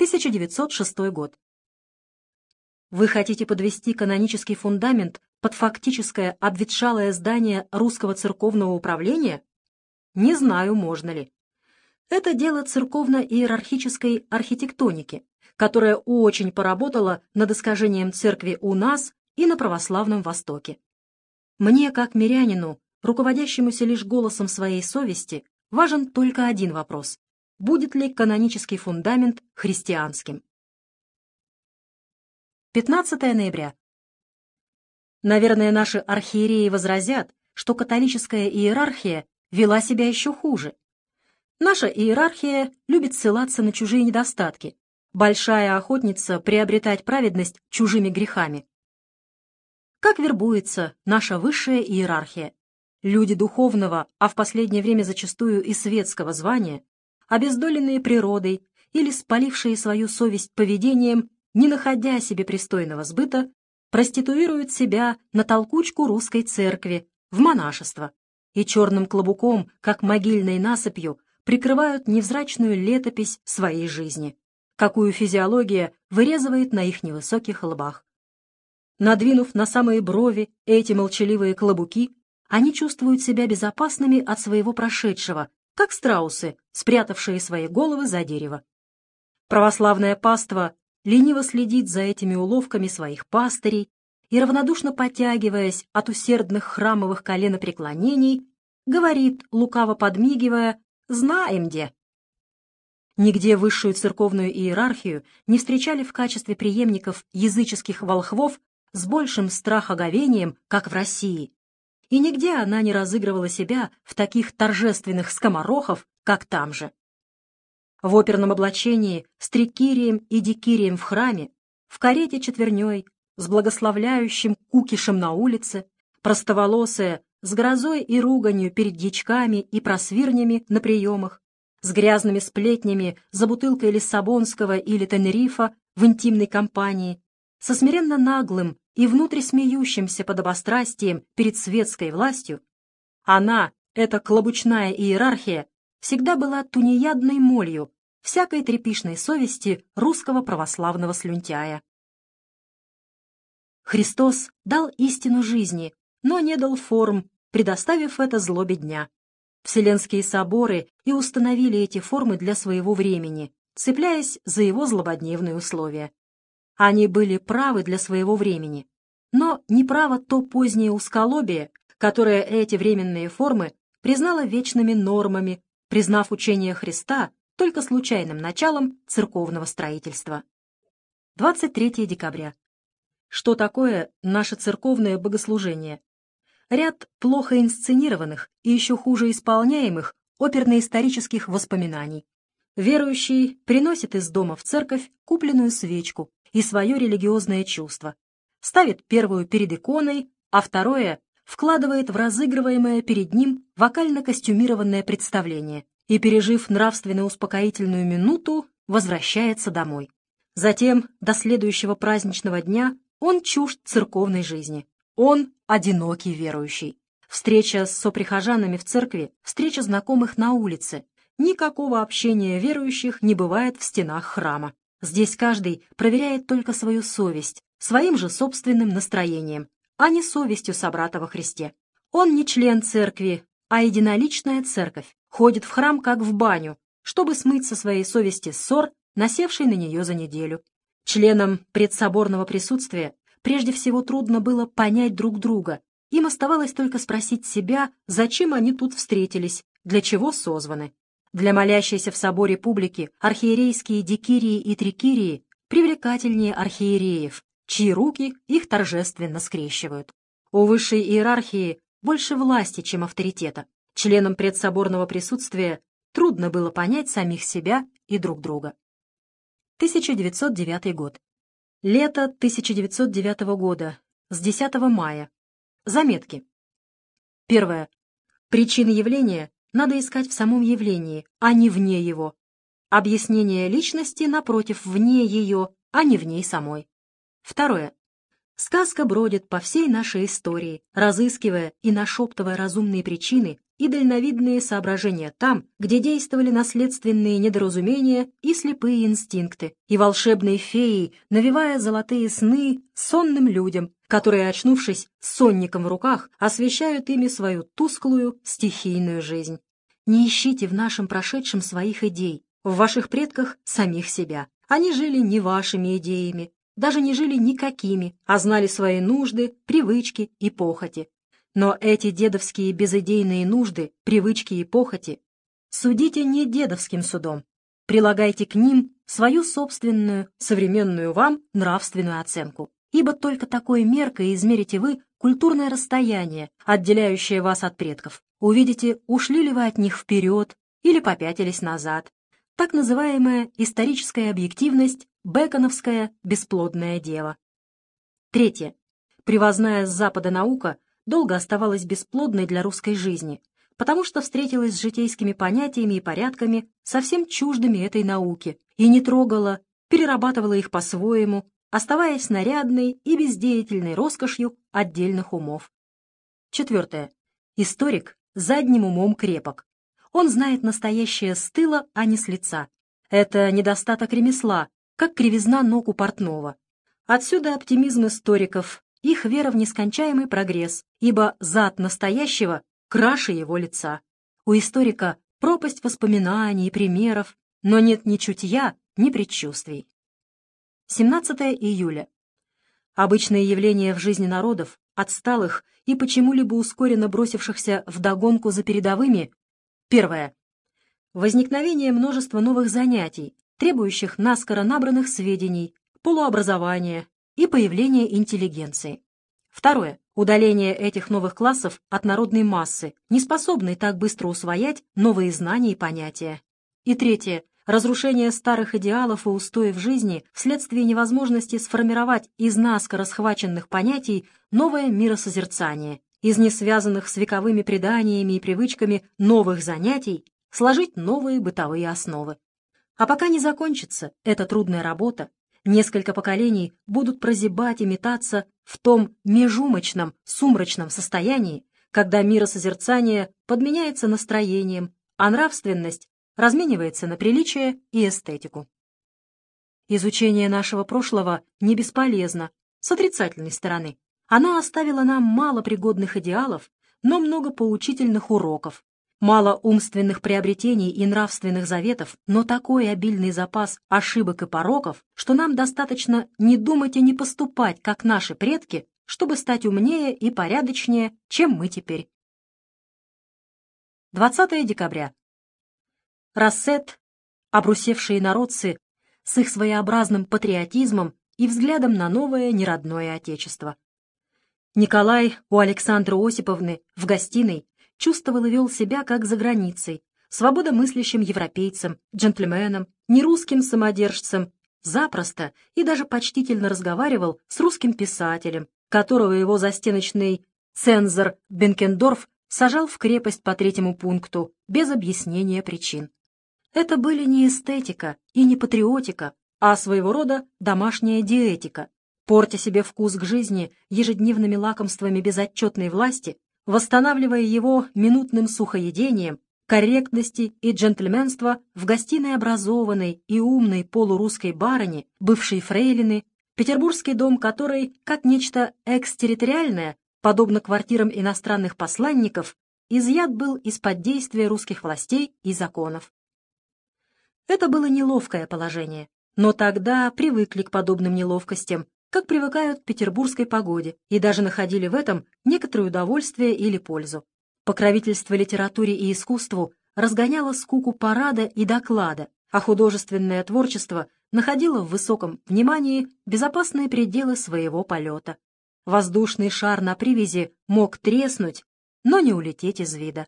1906 год. Вы хотите подвести канонический фундамент под фактическое обветшалое здание русского церковного управления? Не знаю, можно ли. Это дело церковно-иерархической архитектоники, которая очень поработала над искажением церкви у нас и на православном Востоке. Мне, как мирянину, руководящемуся лишь голосом своей совести, важен только один вопрос – будет ли канонический фундамент христианским? 15 ноября. Наверное, наши архиереи возразят, что католическая иерархия вела себя еще хуже. Наша иерархия любит ссылаться на чужие недостатки, большая охотница приобретать праведность чужими грехами. Как вербуется наша высшая иерархия? Люди духовного, а в последнее время зачастую и светского звания, обездоленные природой или спалившие свою совесть поведением, не находя себе пристойного сбыта, проституируют себя на толкучку русской церкви, в монашество, и черным клобуком, как могильной насыпью, прикрывают невзрачную летопись своей жизни, какую физиология вырезывает на их невысоких лбах. Надвинув на самые брови эти молчаливые клобуки, они чувствуют себя безопасными от своего прошедшего, как страусы, спрятавшие свои головы за дерево. Православное паство лениво следит за этими уловками своих пастырей и, равнодушно потягиваясь от усердных храмовых коленопреклонений, говорит, лукаво подмигивая, «Знаем где». Нигде высшую церковную иерархию не встречали в качестве преемников языческих волхвов с большим страхоговением, как в России. И нигде она не разыгрывала себя в таких торжественных скоморохов, как там же. В оперном облачении с трикирием и дикирием в храме, в карете четверней, с благословляющим кукишем на улице, простоволосая, с грозой и руганью перед дьячками и просвирнями на приемах, с грязными сплетнями за бутылкой Лиссабонского или Тенерифа в интимной компании, со смиренно наглым и внутри смеющимся подобострастием перед светской властью, она, эта клобучная иерархия, всегда была тунеядной молью всякой трепишной совести русского православного слюнтяя. Христос дал истину жизни, но не дал форм, предоставив это злобе дня. Вселенские соборы и установили эти формы для своего времени, цепляясь за его злободневные условия. Они были правы для своего времени, но не право то позднее усколобие, которое эти временные формы признало вечными нормами, признав учение Христа только случайным началом церковного строительства. 23 декабря. Что такое наше церковное богослужение? Ряд плохо инсценированных и еще хуже исполняемых оперно-исторических воспоминаний. Верующий приносит из дома в церковь купленную свечку, и свое религиозное чувство. Ставит первую перед иконой, а второе вкладывает в разыгрываемое перед ним вокально-костюмированное представление и, пережив нравственно-успокоительную минуту, возвращается домой. Затем, до следующего праздничного дня, он чужд церковной жизни. Он одинокий верующий. Встреча с соприхожанами в церкви, встреча знакомых на улице. Никакого общения верующих не бывает в стенах храма. Здесь каждый проверяет только свою совесть, своим же собственным настроением, а не совестью собрата во Христе. Он не член церкви, а единоличная церковь, ходит в храм как в баню, чтобы смыть со своей совести ссор, насевший на нее за неделю. Членам предсоборного присутствия прежде всего трудно было понять друг друга. Им оставалось только спросить себя, зачем они тут встретились, для чего созваны. Для молящейся в соборе публики архиерейские дикирии и трикирии привлекательнее архиереев, чьи руки их торжественно скрещивают. У высшей иерархии больше власти, чем авторитета. Членам предсоборного присутствия трудно было понять самих себя и друг друга. 1909 год. Лето 1909 года, с 10 мая. Заметки. Первое. Причины явления надо искать в самом явлении, а не вне его. Объяснение личности, напротив, вне ее, а не в ней самой. Второе. Сказка бродит по всей нашей истории, разыскивая и нашептывая разумные причины и дальновидные соображения там, где действовали наследственные недоразумения и слепые инстинкты, и волшебные феи, навевая золотые сны сонным людям, которые, очнувшись с сонником в руках, освещают ими свою тусклую стихийную жизнь. Не ищите в нашем прошедшем своих идей, в ваших предках самих себя. Они жили не вашими идеями, даже не жили никакими, а знали свои нужды, привычки и похоти. Но эти дедовские безыдейные нужды, привычки и похоти судите не дедовским судом. Прилагайте к ним свою собственную, современную вам, нравственную оценку. Ибо только такой меркой измерите вы культурное расстояние, отделяющее вас от предков. Увидите, ушли ли вы от них вперед или попятились назад. Так называемая историческая объективность – беконовское бесплодное дело. Третье. Привозная с Запада наука долго оставалась бесплодной для русской жизни, потому что встретилась с житейскими понятиями и порядками, совсем чуждыми этой науки, и не трогала, перерабатывала их по-своему, оставаясь нарядной и бездеятельной роскошью отдельных умов. Четвертое. Историк задним умом крепок. Он знает настоящее с тыла, а не с лица. Это недостаток ремесла, как кривизна ног у портного. Отсюда оптимизм историков, их вера в нескончаемый прогресс, ибо зад настоящего краше его лица. У историка пропасть воспоминаний и примеров, но нет ни чутья, ни предчувствий. 17 июля. Обычные явления в жизни народов, отсталых и почему-либо ускоренно бросившихся в догонку за передовыми. Первое. Возникновение множества новых занятий, требующих наскоро набранных сведений, полуобразования, и появление интеллигенции. Второе. Удаление этих новых классов от народной массы, не способной так быстро усвоять новые знания и понятия. И третье. Разрушение старых идеалов и устоев жизни вследствие невозможности сформировать из наскоро схваченных понятий новое миросозерцание, из несвязанных с вековыми преданиями и привычками новых занятий сложить новые бытовые основы. А пока не закончится эта трудная работа, Несколько поколений будут прозябать и метаться в том межумочном, сумрачном состоянии, когда миросозерцание подменяется настроением, а нравственность разменивается на приличие и эстетику. Изучение нашего прошлого не бесполезно, с отрицательной стороны. Оно оставило нам мало пригодных идеалов, но много поучительных уроков, Мало умственных приобретений и нравственных заветов, но такой обильный запас ошибок и пороков, что нам достаточно не думать и не поступать, как наши предки, чтобы стать умнее и порядочнее, чем мы теперь. 20 декабря. Рассет, обрусевшие народцы с их своеобразным патриотизмом и взглядом на новое неродное отечество. Николай у Александры Осиповны в гостиной чувствовал и вел себя как за границей, свободомыслящим европейцем, джентльменом, нерусским самодержцем, запросто и даже почтительно разговаривал с русским писателем, которого его застеночный цензор Бенкендорф сажал в крепость по третьему пункту, без объяснения причин. Это были не эстетика и не патриотика, а своего рода домашняя диетика. Портя себе вкус к жизни ежедневными лакомствами безотчетной власти, восстанавливая его минутным сухоедением, корректности и джентльменства в гостиной образованной и умной полурусской барыни, бывшей фрейлины, петербургский дом которой, как нечто экстерриториальное, подобно квартирам иностранных посланников, изъят был из-под действия русских властей и законов. Это было неловкое положение, но тогда привыкли к подобным неловкостям как привыкают к петербургской погоде, и даже находили в этом некоторое удовольствие или пользу. Покровительство литературе и искусству разгоняло скуку парада и доклада, а художественное творчество находило в высоком внимании безопасные пределы своего полета. Воздушный шар на привязи мог треснуть, но не улететь из вида.